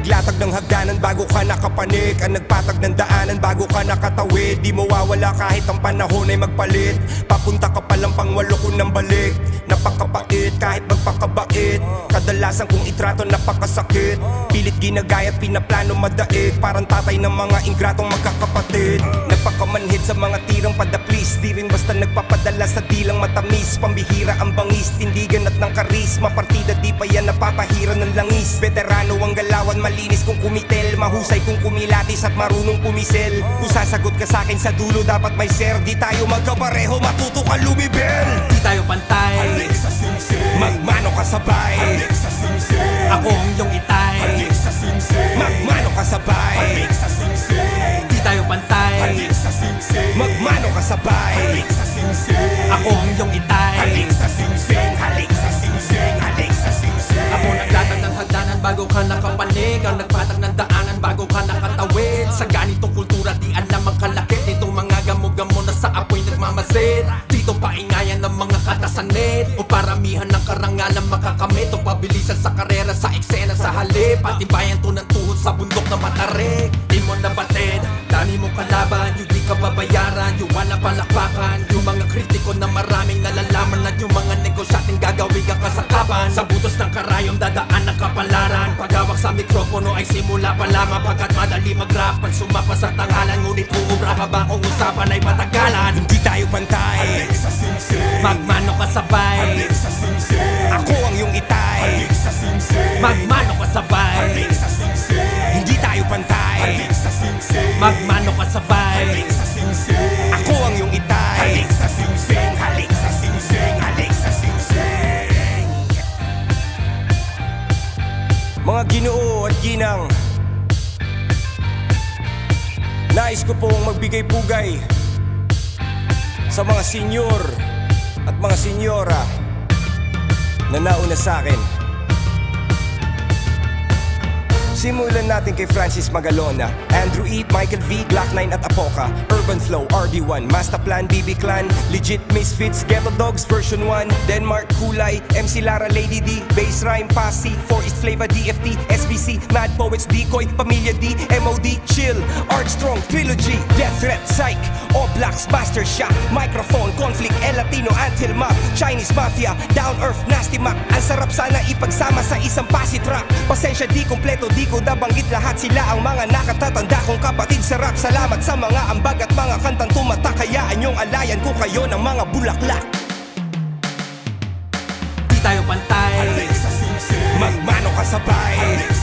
Naglatag ng hagdanan bago ka nakapanik Ang nagpatag ng daanan bago ka nakatawid. Di mawawala kahit ang panahon ay magpalit. Papunta ka palang pangwalo ko ng balik Napakapait kahit magpakabait Kadalasan kong itrato napakasakit. Pilit ginagaya pinaplano madaig Parang tatay ng mga ingratong magkakapatid. Nagpakamanhid sa mga tirang padaplis. Di rin basta nagpapadala sa dilang matamis. Pambihira ang bangis, tindigan at ng karisma Partida di pa yan napapahira ng langis. Veterano ang galawan, malinis kung kumitel. Mahusay kung kumilatis at marunong kumisel Kung sasagot ka sa akin sa dulo dapat may sir. Di tayo magkapareho, matuto sabay Ako ang iyong itay. Halik sa sing-sing, halik sa sing-sing, halik sa sing-sing. Ako naglatag ng hagdanan bago ka nakapanig. Ang nagpatag ng daanan bago ka nakatawid. Sa ganitong kultura di alam ang kalakit Nitong mga gamo-gamo na sa apoy nagmamasid. Dito paingayan ng mga katasanit O paramihan ng karangalan makakamit O pabilisan sa karera sa eksena sa halip. Patibayan to ng tuhod sa bundok na matarik babayaran, yung wala palakpakan. Yung mga kritiko na maraming nalalaman At yung mga negosyating gagawin kang kasakapan Sa butos ng karayom dadaan ang kapalaran. Paghawak sa mikropono ay simula pa lamang. Pagkat madali mag-rap Pag sumapa sa tangalan Ngunit uubra ka ba kung usapan ay matagalan Hindi tayo pantay. Magmano ka sabay. Ako ang iyong itay. Magmano ka sabay. Hindi tayo pantay. Magmano Mga ginoo at ginang. Nais ko pong magbigay pugay Sa mga senyor at mga senyora Na nauna sa akin Simulan natin kay Francis Magalona Andrew E, Michael V, Glock 9 at Apoca Urban Flow, RD1, Masterplan, BB Clan Legit Misfits, Ghetto Dogs, version 1 Denmark, Kulay, MC Lara, Lady D Bass Rhyme, Posse, 4 East Flavor, DFT SBC, Mad Poets, Decoy, Pamilya D MOD, Chill, Art Strong, Trilogy Death Threat, Psych, All Blacks, Master Shot Microphone, Conflict, El Latino, Antil Mob Chinese Mafia, Down Earth, Nasty Mac Ang sarap sana ipagsama sa isang pasit rap Pasensya di kompleto, di ko nabanggit lahat Sila ang mga nakatatanda. Kong kapatid sa rap Salamat sa mga ambag at mga kantang tumatak Kayaan yung alayan ko kayo ng mga bulaklak. Di tayo pantay. Magmano ka sabay